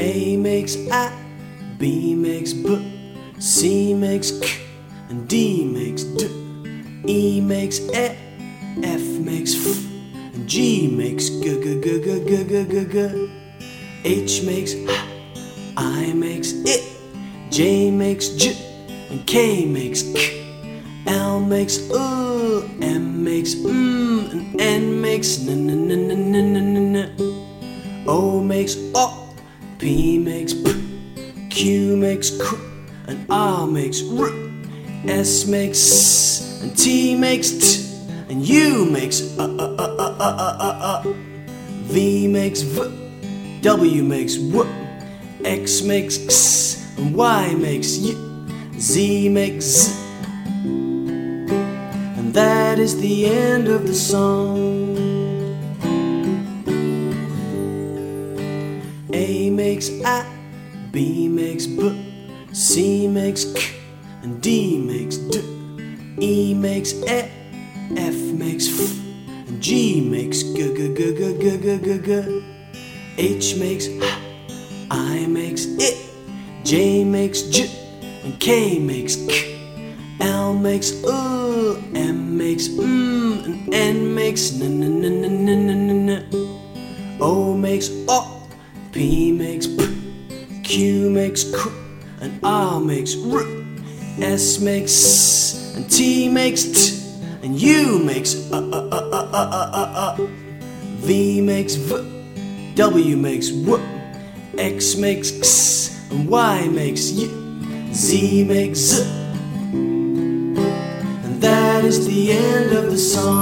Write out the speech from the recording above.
A makes I, B makes B, C makes K, and D makes D. E makes E, F makes F, and G makes G G G G G G G G. H makes H, I makes I, J makes J, and K makes K. L makes U, M makes M, and N makes N N N N N N N. O makes O, P makes P, Q makes Q, and R makes R. S makes S, and T makes T, and U makes uh uh uh uh uh uh. uh. V makes V, W makes W, X makes X, and Y makes Y, Z makes Z. That is the end of the song. A makes I, B makes B, C makes K, and D makes D. E makes E, F makes F, and G makes G G G G G G G G. H makes H, I makes I, J makes J, and K makes K. L makes U, M makes M, and N makes N N N N N N N. O makes O, P makes P, Q makes Q, and R makes R. S makes S, and T makes T, and U makes uh uh uh uh uh uh uh. uh. V makes V, W makes W, X makes X, and Y makes Y, Z makes Z. Is the end of the song.